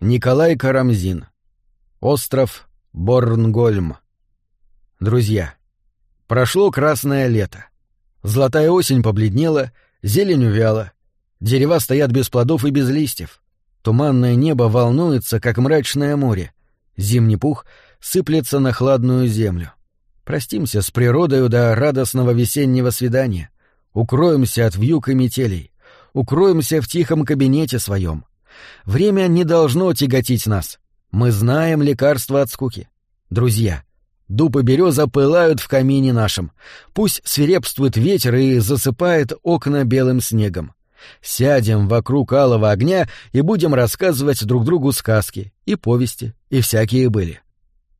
Николай Карамзин. Остров Борнгольм. Друзья, прошло красное лето. Золотая осень побледнела, зелень увяла. Дерева стоят без плодов и без листьев. Туманное небо волнуется, как мрачное море. Зимний пух сыплется на хладную землю. Простимся с природою до радостного весеннего свидания. Укроемся от вьюг и метелей. Укроемся в тихом кабинете своем. Время не должно тяготить нас. Мы знаем лекарства от скуки. Друзья, дуб и береза пылают в камине нашем. Пусть свирепствует ветер и засыпает окна белым снегом. Сядем вокруг алого огня и будем рассказывать друг другу сказки и повести, и всякие были.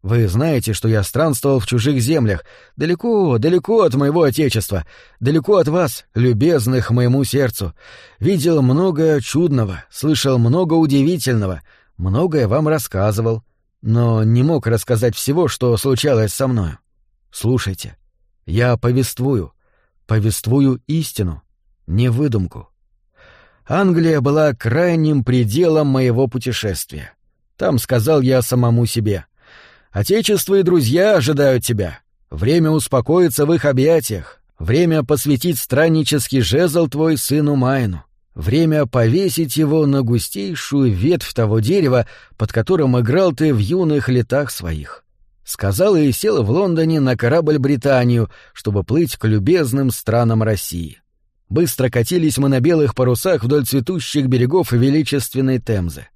Вы знаете, что я странствовал в чужих землях, далеко, далеко от моего отечества, далеко от вас, любезных моему сердцу. Видел много чудного, слышал много удивительного, многое вам рассказывал, но не мог рассказать всего, что случалось со мною. Слушайте, я повествую, повествую истину, не выдумку. Англия была крайним пределом моего путешествия. Там сказал я самому себе — Отечество и друзья ожидают тебя. Время успокоиться в их объятиях. Время посвятить страннический жезл твой сыну Майну. Время повесить его на густейшую ветвь того дерева, под которым играл ты в юных летах своих. Сказал и сел в Лондоне на корабль Британию, чтобы плыть к любезным странам России. Быстро катились мы на белых парусах вдоль цветущих берегов величественной Темзы.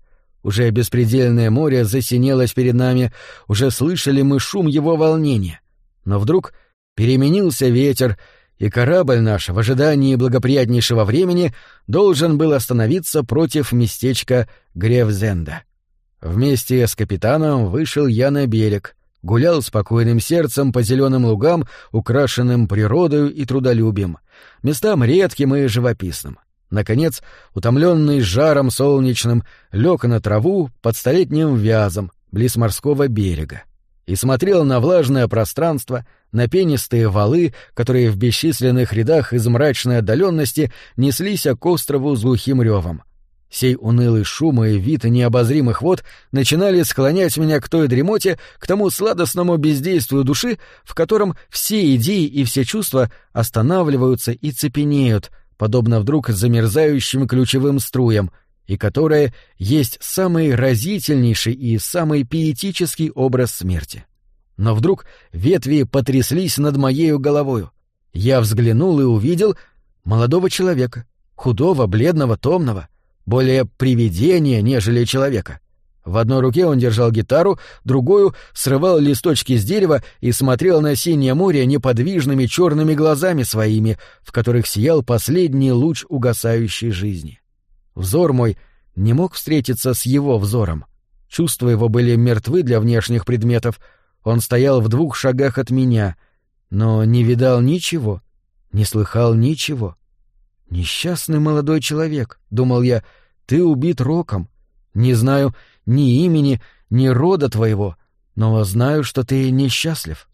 Уже беспредельное море засинелось перед нами, уже слышали мы шум его волнения. Но вдруг переменился ветер, и корабль наш в ожидании благоприятнейшего времени должен был остановиться против местечка Гревзенда. Вместе с капитаном вышел я на берег, гулял спокойным сердцем по зеленым лугам, украшенным природою и трудолюбием, местам редким и живописным. Наконец, утомленный жаром солнечным, лег на траву под столетним вязом, близ морского берега, и смотрел на влажное пространство, на пенистые валы, которые в бесчисленных рядах из мрачной отдаленности неслись к острову с глухим ревом. Сей унылый шум и вид необозримых вод начинали склонять меня к той дремоте, к тому сладостному бездействию души, в котором все идеи и все чувства останавливаются и цепенеют, подобно вдруг замерзающим ключевым струям, и которая есть самый разительнейший и самый пиетический образ смерти. Но вдруг ветви потряслись над моею головою. Я взглянул и увидел молодого человека, худого, бледного, томного, более привидения, нежели человека. В одной руке он держал гитару, другую срывал листочки с дерева и смотрел на синее море неподвижными черными глазами своими, в которых сиял последний луч угасающей жизни. Взор мой не мог встретиться с его взором. Чувства его были мертвы для внешних предметов. Он стоял в двух шагах от меня, но не видал ничего, не слыхал ничего. «Несчастный молодой человек», — думал я, — «ты убит роком. Не знаю, ни имени, ни рода твоего, но знаю, что ты несчастлив».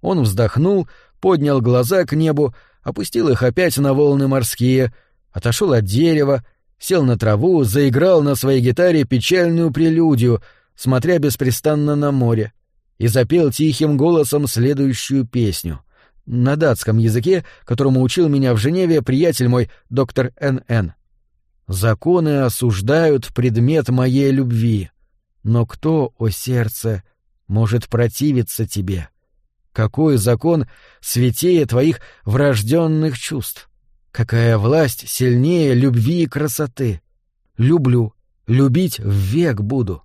Он вздохнул, поднял глаза к небу, опустил их опять на волны морские, отошел от дерева, сел на траву, заиграл на своей гитаре печальную прелюдию, смотря беспрестанно на море, и запел тихим голосом следующую песню — на датском языке, которому учил меня в Женеве приятель мой, доктор Н.Н. Законы осуждают предмет моей любви. Но кто, о сердце, может противиться тебе? Какой закон святее твоих врожденных чувств? Какая власть сильнее любви и красоты? Люблю, любить век буду.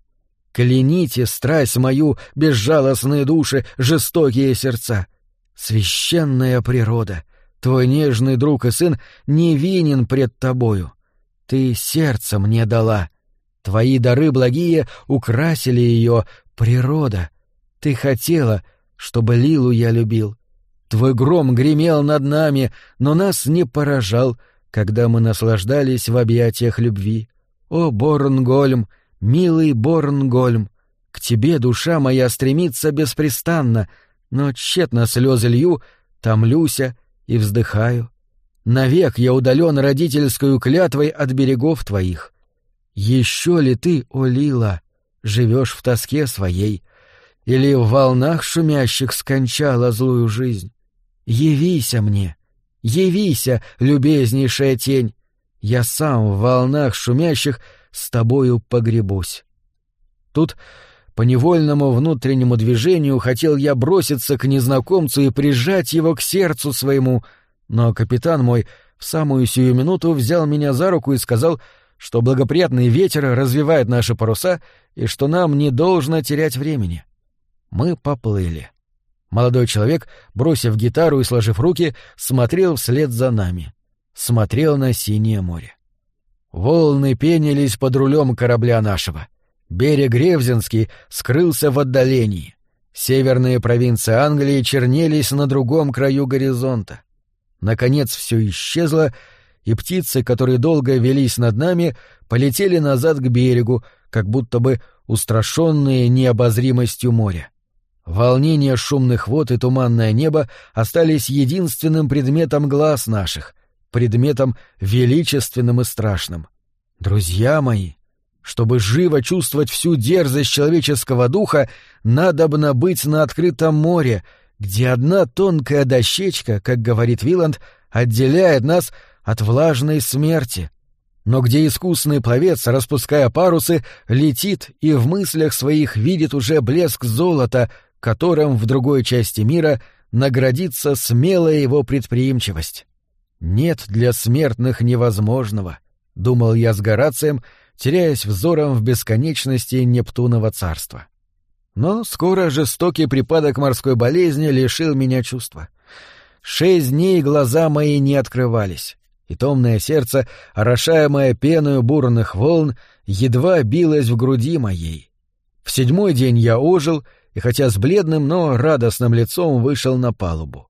Кляните страсть мою, безжалостные души, жестокие сердца. Священная природа, твой нежный друг и сын невинен пред тобою. Ты сердце мне дала. Твои дары благие украсили ее, природа. Ты хотела, чтобы Лилу я любил. Твой гром гремел над нами, но нас не поражал, когда мы наслаждались в объятиях любви. О, Борнгольм, милый Борнгольм, к тебе душа моя стремится беспрестанно, но тщетно слезы лью, томлюся и вздыхаю. Навек я удален родительскую клятвой от берегов твоих. Еще ли ты, о Лила, живешь в тоске своей, или в волнах шумящих скончала злую жизнь? Явися мне, явися, любезнейшая тень, я сам в волнах шумящих с тобою погребусь. Тут по невольному внутреннему движению хотел я броситься к незнакомцу и прижать его к сердцу своему, но капитан мой в самую сию минуту взял меня за руку и сказал, что благоприятный ветер развивает наши паруса и что нам не должно терять времени. Мы поплыли. Молодой человек, бросив гитару и сложив руки, смотрел вслед за нами. Смотрел на синее море. Волны пенились под рулем корабля нашего. Берег Ревзинский скрылся в отдалении. Северные провинции Англии чернелись на другом краю горизонта. Наконец все исчезло, и птицы, которые долго велись над нами, полетели назад к берегу, как будто бы устрашенные необозримостью моря. Волнение шумных вод и туманное небо остались единственным предметом глаз наших, предметом величественным и страшным. Друзья мои, чтобы живо чувствовать всю дерзость человеческого духа, надобно быть на открытом море, где одна тонкая дощечка, как говорит Виланд, отделяет нас от влажной смерти, но где искусный пловец, распуская парусы, летит и в мыслях своих видит уже блеск золота, которым в другой части мира наградится смелая его предприимчивость. «Нет для смертных невозможного», — думал я с Горацием, теряясь взором в бесконечности Нептунова царства. Но скоро жестокий припадок морской болезни лишил меня чувства. Шесть дней глаза мои не открывались, и томное сердце, орошаемое пеною бурных волн, едва билось в груди моей. В седьмой день я ожил, и хотя с бледным, но радостным лицом вышел на палубу.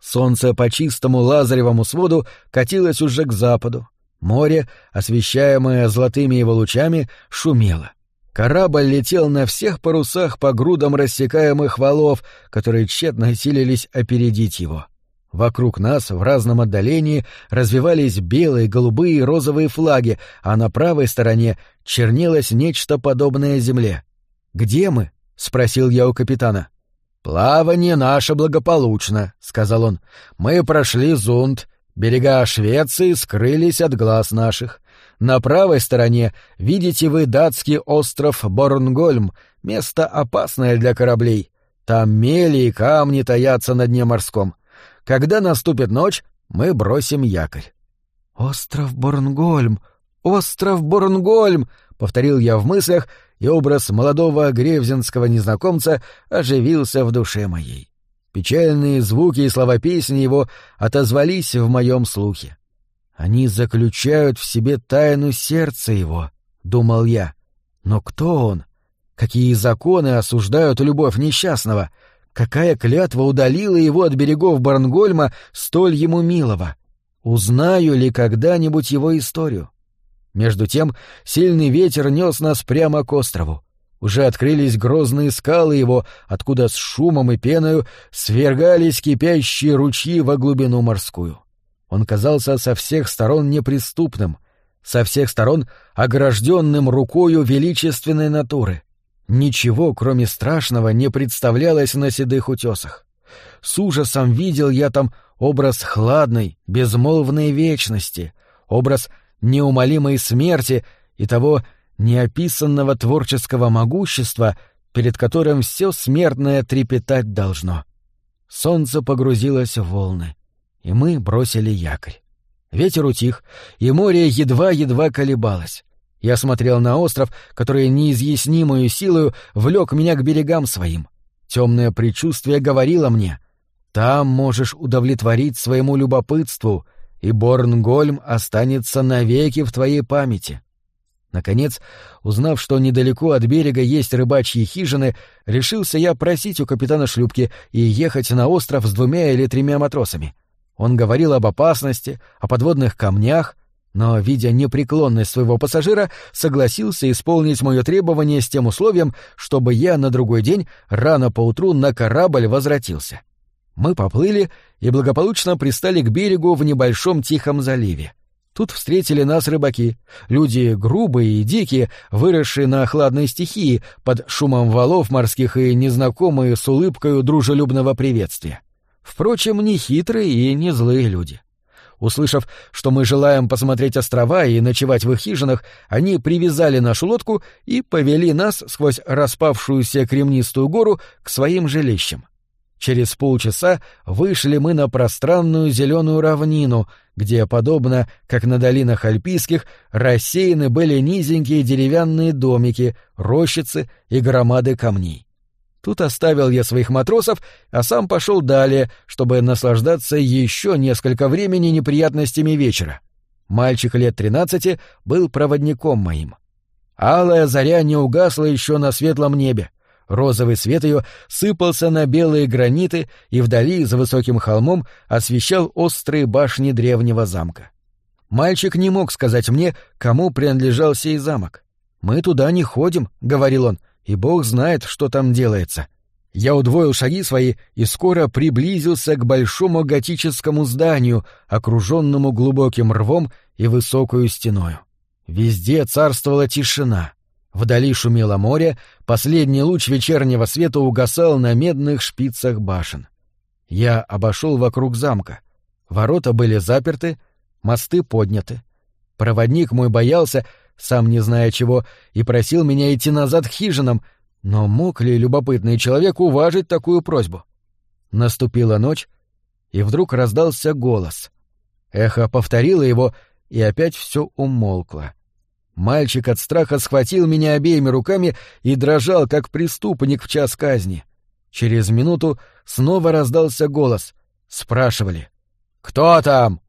Солнце по чистому лазаревому своду катилось уже к западу. Море, освещаемое золотыми его лучами, шумело. Корабль летел на всех парусах по грудам рассекаемых валов, которые тщетно силились опередить его. Вокруг нас в разном отдалении развивались белые, голубые и розовые флаги, а на правой стороне чернелось нечто подобное земле. «Где мы?» — спросил я у капитана. «Плавание наше благополучно», — сказал он. «Мы прошли зонд, берега Швеции скрылись от глаз наших. На правой стороне видите вы датский остров Борнгольм, место опасное для кораблей. Там мели и камни таятся на дне морском. Когда наступит ночь, мы бросим якорь. «Остров Борнгольм! Остров Борнгольм!» — повторил я в мыслях, и образ молодого гревзинского незнакомца оживился в душе моей. Печальные звуки и слова песни его отозвались в моем слухе. «Они заключают в себе тайну сердца его», — думал я. «Но кто он? Какие законы осуждают любовь несчастного? Какая клятва удалила его от берегов Барнгольма столь ему милого? Узнаю ли когда-нибудь его историю? Между тем сильный ветер нес нас прямо к острову. Уже открылись грозные скалы его, откуда с шумом и пеною свергались кипящие ручьи во глубину морскую. Он казался со всех сторон неприступным, со всех сторон огражденным рукою величественной натуры. Ничего, кроме страшного, не представлялось на седых утесах. С ужасом видел я там образ хладной, безмолвной вечности, образ неумолимой смерти и того неописанного творческого могущества, перед которым все смертное трепетать должно. Солнце погрузилось в волны, и мы бросили якорь. Ветер утих, и море едва-едва колебалось. Я смотрел на остров, который неизъяснимую силою влек меня к берегам своим. Темное предчувствие говорило мне — там можешь удовлетворить своему любопытству, и Борнгольм останется навеки в твоей памяти. Наконец, узнав, что недалеко от берега есть рыбачьи хижины, решился я просить у капитана шлюпки и ехать на остров с двумя или тремя матросами. Он говорил об опасности, о подводных камнях, но, видя непреклонность своего пассажира, согласился исполнить мое требование с тем условием, чтобы я на другой день рано поутру на корабль возвратился. Мы поплыли и благополучно пристали к берегу в небольшом тихом заливе. Тут встретили нас рыбаки, люди грубые и дикие, выросшие на хладной стихии, под шумом валов морских и незнакомые с улыбкою дружелюбного приветствия. Впрочем, не хитрые и не злые люди. Услышав, что мы желаем посмотреть острова и ночевать в их хижинах, они привязали нашу лодку и повели нас сквозь распавшуюся кремнистую гору к своим жилищам. Через полчаса вышли мы на пространную зеленую равнину, где, подобно как на долинах альпийских, рассеяны были низенькие деревянные домики, рощицы и громады камней. Тут оставил я своих матросов, а сам пошел далее, чтобы наслаждаться еще несколько времени неприятностями вечера. Мальчик лет тринадцати был проводником моим. Алая заря не угасла еще на светлом небе. Розовый свет ее сыпался на белые граниты и вдали, за высоким холмом, освещал острые башни древнего замка. Мальчик не мог сказать мне, кому принадлежал сей замок. «Мы туда не ходим», — говорил он, и бог знает, что там делается. Я удвоил шаги свои и скоро приблизился к большому готическому зданию, окруженному глубоким рвом и высокую стеною. Везде царствовала тишина. Вдали шумело море, последний луч вечернего света угасал на медных шпицах башен. Я обошел вокруг замка. Ворота были заперты, мосты подняты. Проводник мой боялся, сам не зная чего, и просил меня идти назад к хижинам, но мог ли любопытный человек уважить такую просьбу? Наступила ночь, и вдруг раздался голос. Эхо повторило его, и опять все умолкло. Мальчик от страха схватил меня обеими руками и дрожал, как преступник в час казни. Через минуту снова раздался голос. Спрашивали. «Кто там?»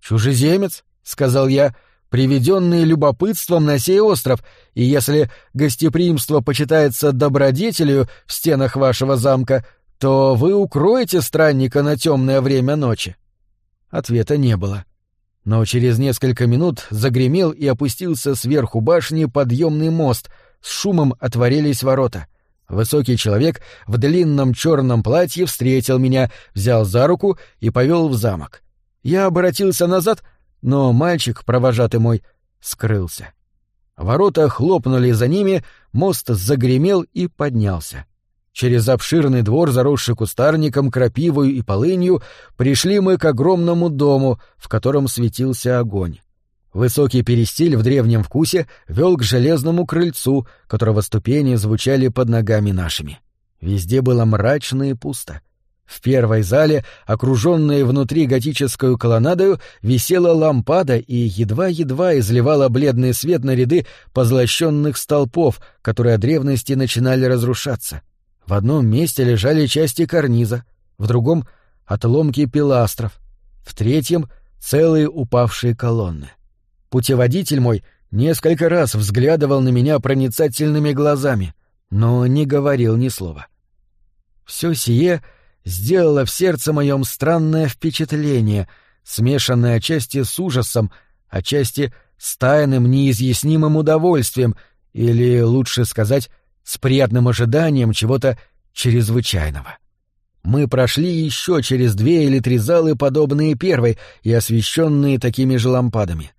«Чужеземец», — сказал я, — приведенные любопытством на сей остров, и если гостеприимство почитается добродетелью в стенах вашего замка, то вы укроете странника на темное время ночи. Ответа не было. Но через несколько минут загремел и опустился сверху башни подъемный мост, с шумом отворились ворота. Высокий человек в длинном черном платье встретил меня, взял за руку и повел в замок. Я обратился назад — но мальчик, провожатый мой, скрылся. Ворота хлопнули за ними, мост загремел и поднялся. Через обширный двор, заросший кустарником, крапивою и полынью, пришли мы к огромному дому, в котором светился огонь. Высокий перестиль в древнем вкусе вел к железному крыльцу, которого ступени звучали под ногами нашими. Везде было мрачно и пусто. В первой зале, окруженной внутри готическую колоннадою, висела лампада и едва-едва изливала бледный свет на ряды позлощенных столпов, которые от древности начинали разрушаться. В одном месте лежали части карниза, в другом — отломки пиластров, в третьем — целые упавшие колонны. Путеводитель мой несколько раз взглядывал на меня проницательными глазами, но не говорил ни слова. Все сие — сделало в сердце моем странное впечатление, смешанное отчасти с ужасом, отчасти с тайным неизъяснимым удовольствием, или, лучше сказать, с приятным ожиданием чего-то чрезвычайного. Мы прошли еще через две или три залы, подобные первой и освещенные такими же лампадами.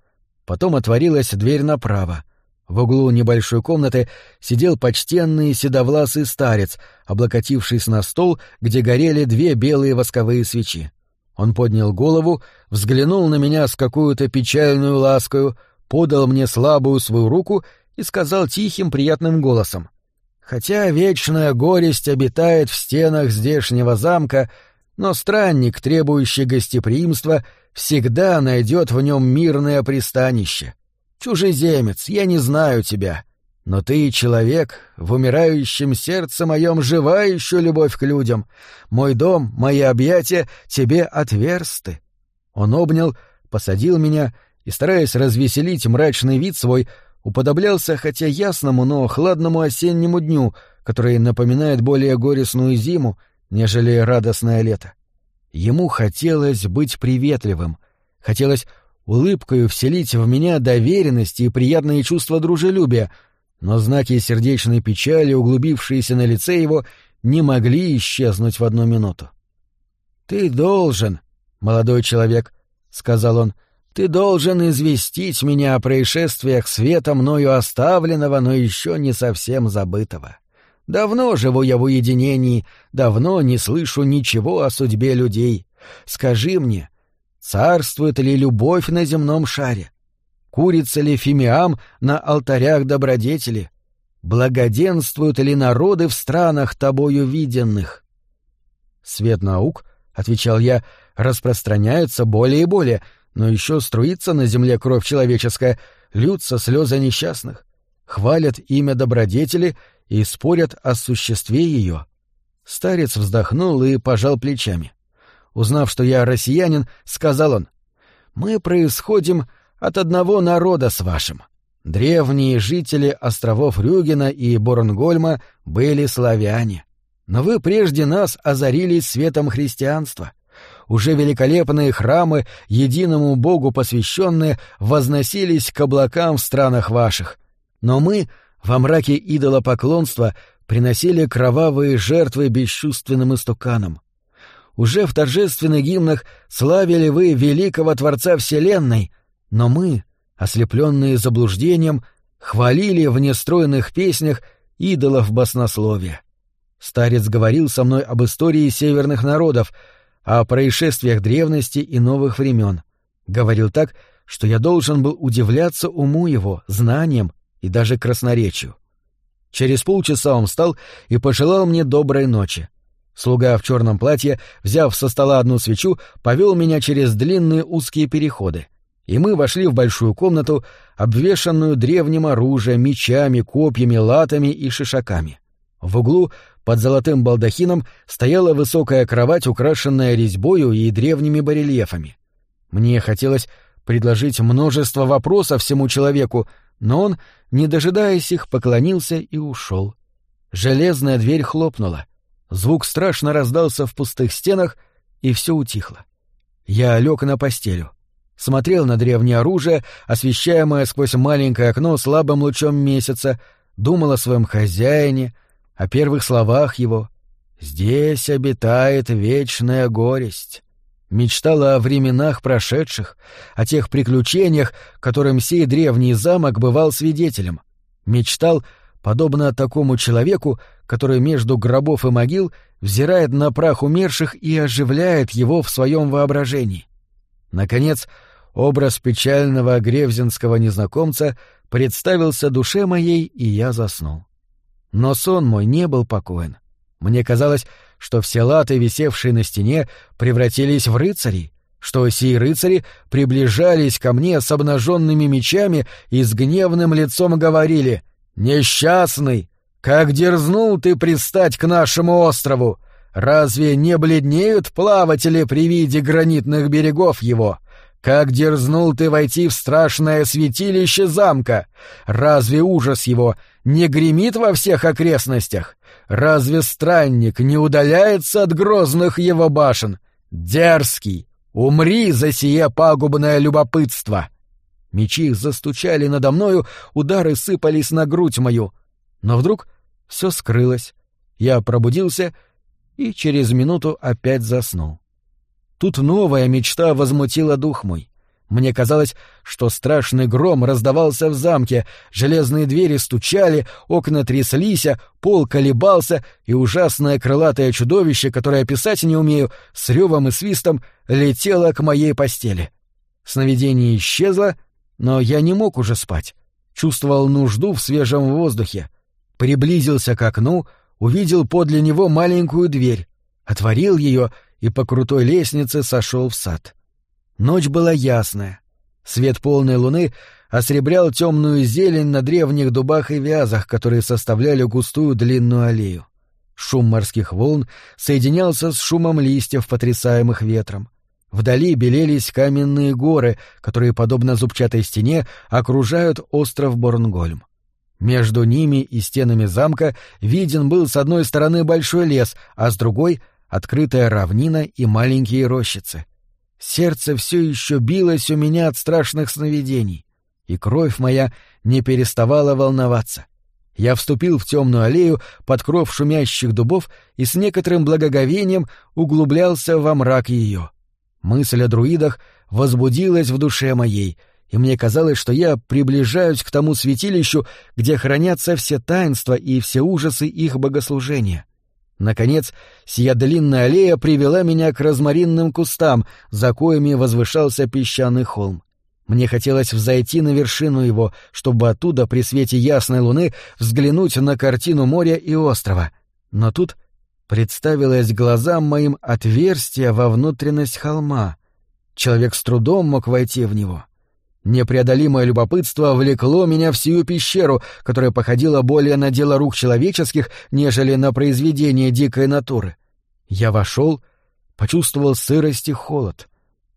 Потом отворилась дверь направо — в углу небольшой комнаты сидел почтенный седовласый старец, облокотившись на стол, где горели две белые восковые свечи. Он поднял голову, взглянул на меня с какую-то печальную ласкою, подал мне слабую свою руку и сказал тихим приятным голосом. «Хотя вечная горесть обитает в стенах здешнего замка, но странник, требующий гостеприимства, всегда найдет в нем мирное пристанище. Чужеземец, я не знаю тебя. Но ты человек, в умирающем сердце моем жива еще любовь к людям. Мой дом, мои объятия тебе отверсты. Он обнял, посадил меня и, стараясь развеселить мрачный вид свой, уподоблялся хотя ясному, но хладному осеннему дню, который напоминает более горестную зиму, нежели радостное лето. Ему хотелось быть приветливым, хотелось улыбкою вселить в меня доверенность и приятные чувства дружелюбия, но знаки сердечной печали, углубившиеся на лице его, не могли исчезнуть в одну минуту. «Ты должен, молодой человек», — сказал он, Ты должен известить меня о происшествиях света мною оставленного, но еще не совсем забытого. Давно живу я в уединении, давно не слышу ничего о судьбе людей. Скажи мне, царствует ли любовь на земном шаре? Курица ли фимиам на алтарях добродетели? Благоденствуют ли народы в странах тобою виденных? Свет наук, — отвечал я, — распространяется более и более, но еще струится на земле кровь человеческая, льются слезы несчастных, хвалят имя добродетели и спорят о существе ее. Старец вздохнул и пожал плечами. Узнав, что я россиянин, сказал он, «Мы происходим от одного народа с вашим. Древние жители островов Рюгена и Борнгольма были славяне. Но вы прежде нас озарились светом христианства. Уже великолепные храмы, единому Богу посвященные, возносились к облакам в странах ваших. Но мы — во мраке идолопоклонства приносили кровавые жертвы бесчувственным истуканам. Уже в торжественных гимнах славили вы великого Творца Вселенной, но мы, ослепленные заблуждением, хвалили в нестройных песнях идолов баснословия. Старец говорил со мной об истории северных народов, о происшествиях древности и новых времен. Говорил так, что я должен был удивляться уму его, знаниям и даже красноречию. Через полчаса он встал и пожелал мне доброй ночи. Слуга в черном платье, взяв со стола одну свечу, повел меня через длинные узкие переходы. И мы вошли в большую комнату, обвешанную древним оружием, мечами, копьями, латами и шишаками. В углу, под золотым балдахином, стояла высокая кровать, украшенная резьбою и древними барельефами. Мне хотелось предложить множество вопросов всему человеку, но он, не дожидаясь их, поклонился и ушел. Железная дверь хлопнула. Звук страшно раздался в пустых стенах, и все утихло. Я лег на постелю. Смотрел на древнее оружие, освещаемое сквозь маленькое окно слабым лучом месяца, думал о своем хозяине, о первых словах его. «Здесь обитает вечная горесть» мечтала о временах прошедших, о тех приключениях, которым сей древний замок бывал свидетелем. Мечтал, подобно такому человеку, который между гробов и могил взирает на прах умерших и оживляет его в своем воображении. Наконец, образ печального гревзинского незнакомца представился душе моей, и я заснул. Но сон мой не был покоен. Мне казалось, что все латы, висевшие на стене, превратились в рыцарей, что сии рыцари приближались ко мне с обнаженными мечами и с гневным лицом говорили «Несчастный! Как дерзнул ты пристать к нашему острову! Разве не бледнеют плаватели при виде гранитных берегов его? Как дерзнул ты войти в страшное святилище замка? Разве ужас его не гремит во всех окрестностях? Разве странник не удаляется от грозных его башен? Дерзкий! Умри за сие пагубное любопытство!» Мечи застучали надо мною, удары сыпались на грудь мою. Но вдруг все скрылось. Я пробудился и через минуту опять заснул. Тут новая мечта возмутила дух мой. Мне казалось, что страшный гром раздавался в замке, железные двери стучали, окна тряслись, пол колебался, и ужасное крылатое чудовище, которое писать не умею, с ревом и свистом летело к моей постели. Сновидение исчезло, но я не мог уже спать. Чувствовал нужду в свежем воздухе. Приблизился к окну, увидел подле него маленькую дверь, отворил ее и по крутой лестнице сошел в сад. Ночь была ясная. Свет полной луны осребрял темную зелень на древних дубах и вязах, которые составляли густую длинную аллею. Шум морских волн соединялся с шумом листьев, потрясаемых ветром. Вдали белелись каменные горы, которые, подобно зубчатой стене, окружают остров Борнгольм. Между ними и стенами замка виден был с одной стороны большой лес, а с другой — открытая равнина и маленькие рощицы — Сердце все еще билось у меня от страшных сновидений, и кровь моя не переставала волноваться. Я вступил в темную аллею под кров шумящих дубов и с некоторым благоговением углублялся во мрак ее. Мысль о друидах возбудилась в душе моей, и мне казалось, что я приближаюсь к тому святилищу, где хранятся все таинства и все ужасы их богослужения. Наконец, сия длинная аллея привела меня к розмаринным кустам, за коями возвышался песчаный холм. Мне хотелось взойти на вершину его, чтобы оттуда при свете ясной луны взглянуть на картину моря и острова. Но тут представилось глазам моим отверстие во внутренность холма. Человек с трудом мог войти в него. Непреодолимое любопытство влекло меня в сию пещеру, которая походила более на дело рук человеческих, нежели на произведение дикой натуры. Я вошел, почувствовал сырость и холод,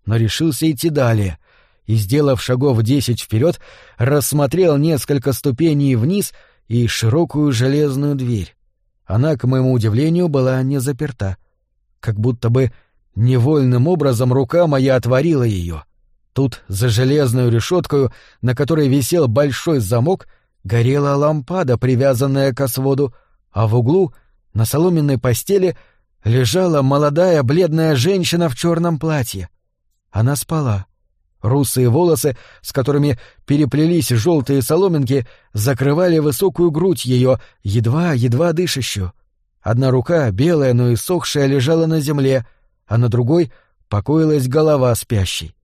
но решился идти далее — и, сделав шагов десять вперед, рассмотрел несколько ступеней вниз и широкую железную дверь. Она, к моему удивлению, была не заперта. Как будто бы невольным образом рука моя отворила ее. Тут, за железную решеткою, на которой висел большой замок, горела лампада, привязанная к своду, а в углу, на соломенной постели, лежала молодая бледная женщина в черном платье. Она спала. Русые волосы, с которыми переплелись желтые соломинки, закрывали высокую грудь ее, едва-едва дышащую. Одна рука, белая, но и сохшая, лежала на земле, а на другой покоилась голова спящей.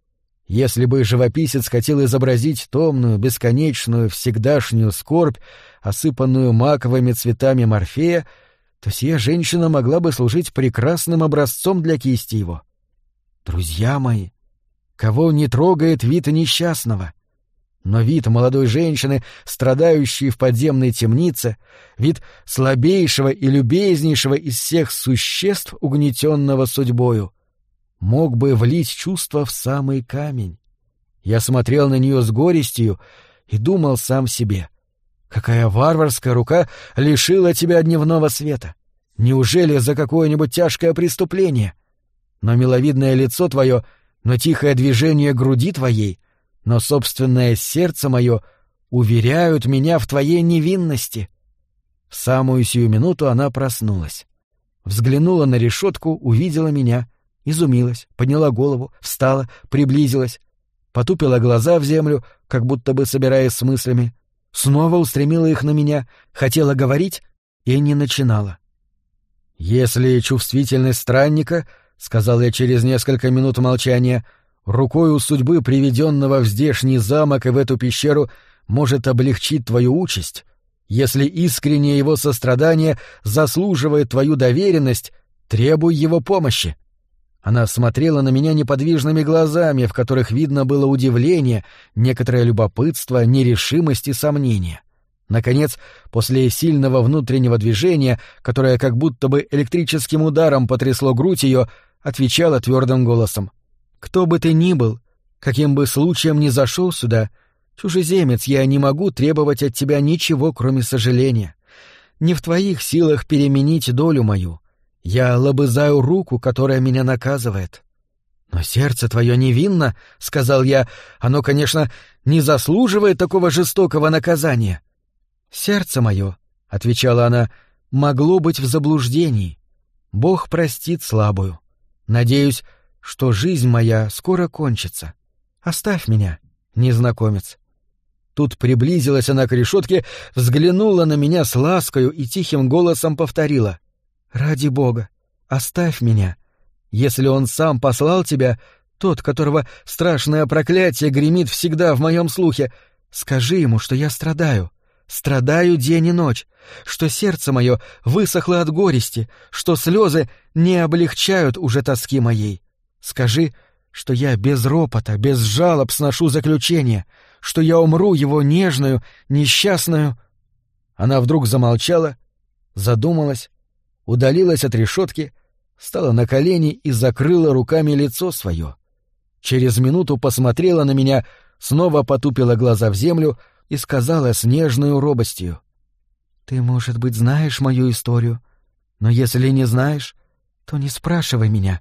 Если бы живописец хотел изобразить томную, бесконечную, всегдашнюю скорбь, осыпанную маковыми цветами морфея, то сия женщина могла бы служить прекрасным образцом для кисти его. Друзья мои, кого не трогает вид несчастного. Но вид молодой женщины, страдающей в подземной темнице, вид слабейшего и любезнейшего из всех существ, угнетенного судьбою, мог бы влить чувство в самый камень. Я смотрел на нее с горестью и думал сам себе, какая варварская рука лишила тебя дневного света. Неужели за какое-нибудь тяжкое преступление? Но миловидное лицо твое — но тихое движение груди твоей, но собственное сердце мое уверяют меня в твоей невинности. В самую сию минуту она проснулась. Взглянула на решетку, увидела меня, изумилась, подняла голову, встала, приблизилась, потупила глаза в землю, как будто бы собираясь с мыслями, снова устремила их на меня, хотела говорить и не начинала. Если чувствительность странника —— сказал я через несколько минут молчания, — рукой у судьбы, приведенного в здешний замок и в эту пещеру, может облегчить твою участь, если искреннее его сострадание заслуживает твою доверенность, требуй его помощи. Она смотрела на меня неподвижными глазами, в которых видно было удивление, некоторое любопытство, нерешимость и сомнение. Наконец, после сильного внутреннего движения, которое как будто бы электрическим ударом потрясло грудь ее, отвечала твердым голосом. «Кто бы ты ни был, каким бы случаем ни зашел сюда, чужеземец, я не могу требовать от тебя ничего, кроме сожаления. Не в твоих силах переменить долю мою. Я лобызаю руку, которая меня наказывает». «Но сердце твое невинно», — сказал я, — «оно, конечно, не заслуживает такого жестокого наказания». «Сердце мое», — отвечала она, — «могло быть в заблуждении. Бог простит слабую. Надеюсь, что жизнь моя скоро кончится. Оставь меня, незнакомец. Тут приблизилась она к решетке, взглянула на меня с ласкою и тихим голосом повторила. «Ради Бога, оставь меня. Если он сам послал тебя, тот, которого страшное проклятие гремит всегда в моем слухе, скажи ему, что я страдаю. Страдаю день и ночь, что сердце мое высохло от горести, что слезы не облегчают уже тоски моей. Скажи, что я без ропота, без жалоб сношу заключение, что я умру его нежную, несчастную. Она вдруг замолчала, задумалась, удалилась от решетки, стала на колени и закрыла руками лицо свое. Через минуту посмотрела на меня, снова потупила глаза в землю — и сказала с нежной робостью. «Ты, может быть, знаешь мою историю, но если не знаешь, то не спрашивай меня.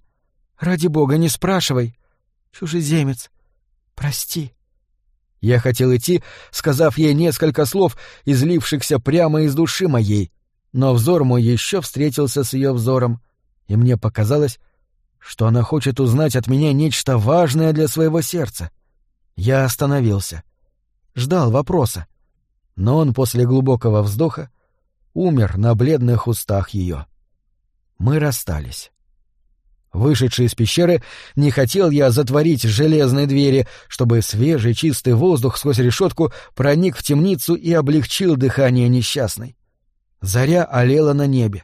Ради бога, не спрашивай. Чужеземец, прости». Я хотел идти, сказав ей несколько слов, излившихся прямо из души моей, но взор мой еще встретился с ее взором, и мне показалось, что она хочет узнать от меня нечто важное для своего сердца. Я остановился. Ждал вопроса. Но он после глубокого вздоха умер на бледных устах ее. Мы расстались. Вышедший из пещеры, не хотел я затворить железные двери, чтобы свежий чистый воздух сквозь решетку проник в темницу и облегчил дыхание несчастной. Заря олела на небе.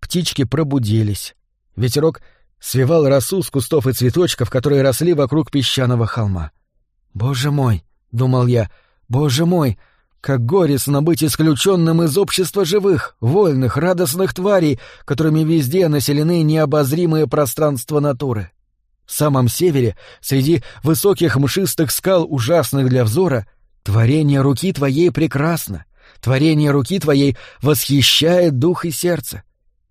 Птички пробудились. Ветерок свивал росу с кустов и цветочков, которые росли вокруг песчаного холма. «Боже мой!» — думал я. «Боже мой! Как горестно быть исключенным из общества живых, вольных, радостных тварей, которыми везде населены необозримые пространства натуры. В самом севере, среди высоких мшистых скал, ужасных для взора, творение руки твоей прекрасно, творение руки твоей восхищает дух и сердце.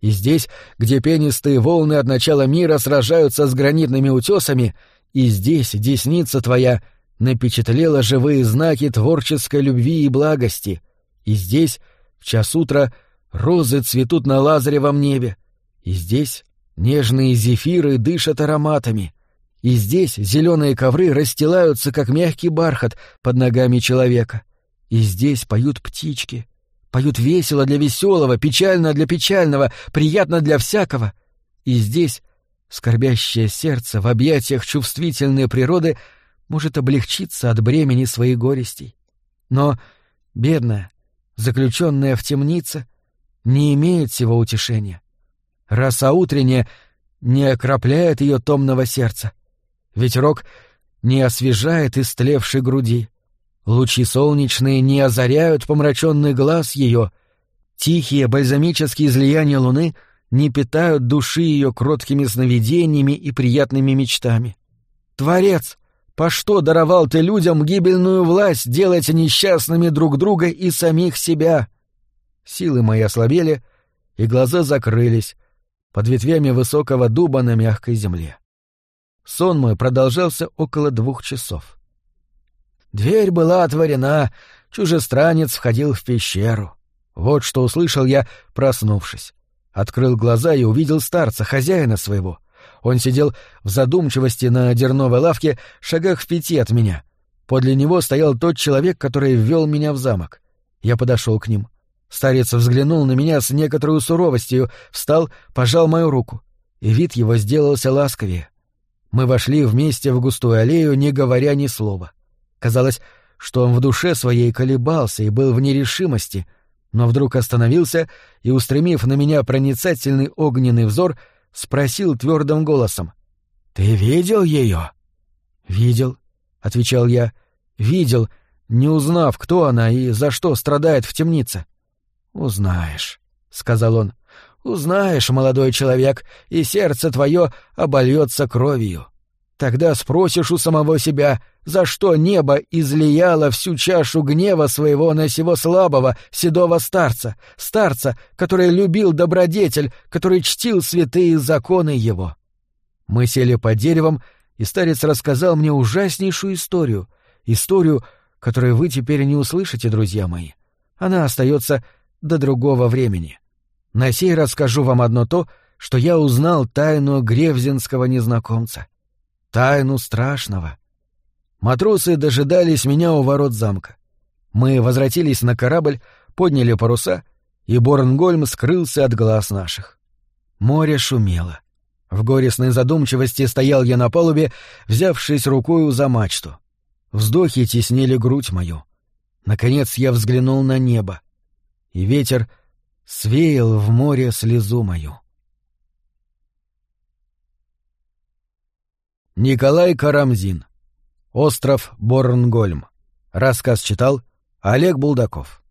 И здесь, где пенистые волны от начала мира сражаются с гранитными утесами, и здесь десница твоя — напечатлела живые знаки творческой любви и благости, и здесь, в час утра, розы цветут на лазаревом небе, и здесь нежные зефиры дышат ароматами, и здесь зеленые ковры расстилаются, как мягкий бархат, под ногами человека, и здесь поют птички, поют весело для веселого, печально для печального, приятно для всякого, и здесь скорбящее сердце в объятиях чувствительной природы — может облегчиться от бремени своих горестей. Но бедная, заключенная в темнице, не имеет всего утешения. Роса утренняя не окропляет ее томного сердца. Ветерок не освежает истлевшей груди. Лучи солнечные не озаряют помраченный глаз ее. Тихие бальзамические излияния луны не питают души ее кроткими сновидениями и приятными мечтами. Творец, по что даровал ты людям гибельную власть делать несчастными друг друга и самих себя? Силы мои ослабели, и глаза закрылись под ветвями высокого дуба на мягкой земле. Сон мой продолжался около двух часов. Дверь была отворена, чужестранец входил в пещеру. Вот что услышал я, проснувшись. Открыл глаза и увидел старца, хозяина своего — он сидел в задумчивости на дерновой лавке, шагах в пяти от меня. Подле него стоял тот человек, который ввел меня в замок. Я подошел к ним. Старец взглянул на меня с некоторой суровостью, встал, пожал мою руку. И вид его сделался ласковее. Мы вошли вместе в густую аллею, не говоря ни слова. Казалось, что он в душе своей колебался и был в нерешимости, но вдруг остановился и, устремив на меня проницательный огненный взор, — спросил твердым голосом. «Ты видел ее?» «Видел», — отвечал я. «Видел, не узнав, кто она и за что страдает в темнице». «Узнаешь», — сказал он. «Узнаешь, молодой человек, и сердце твое обольется кровью. Тогда спросишь у самого себя, за что небо излияло всю чашу гнева своего на сего слабого, седого старца, старца, который любил добродетель, который чтил святые законы его. Мы сели под деревом, и старец рассказал мне ужаснейшую историю, историю, которую вы теперь не услышите, друзья мои. Она остается до другого времени. На сей расскажу вам одно то, что я узнал тайну гревзинского незнакомца — тайну страшного. Матросы дожидались меня у ворот замка. Мы возвратились на корабль, подняли паруса, и Борнгольм скрылся от глаз наших. Море шумело. В горестной задумчивости стоял я на палубе, взявшись рукою за мачту. Вздохи теснили грудь мою. Наконец я взглянул на небо, и ветер свеял в море слезу мою. Николай Карамзин. Остров Борнгольм. Рассказ читал Олег Булдаков.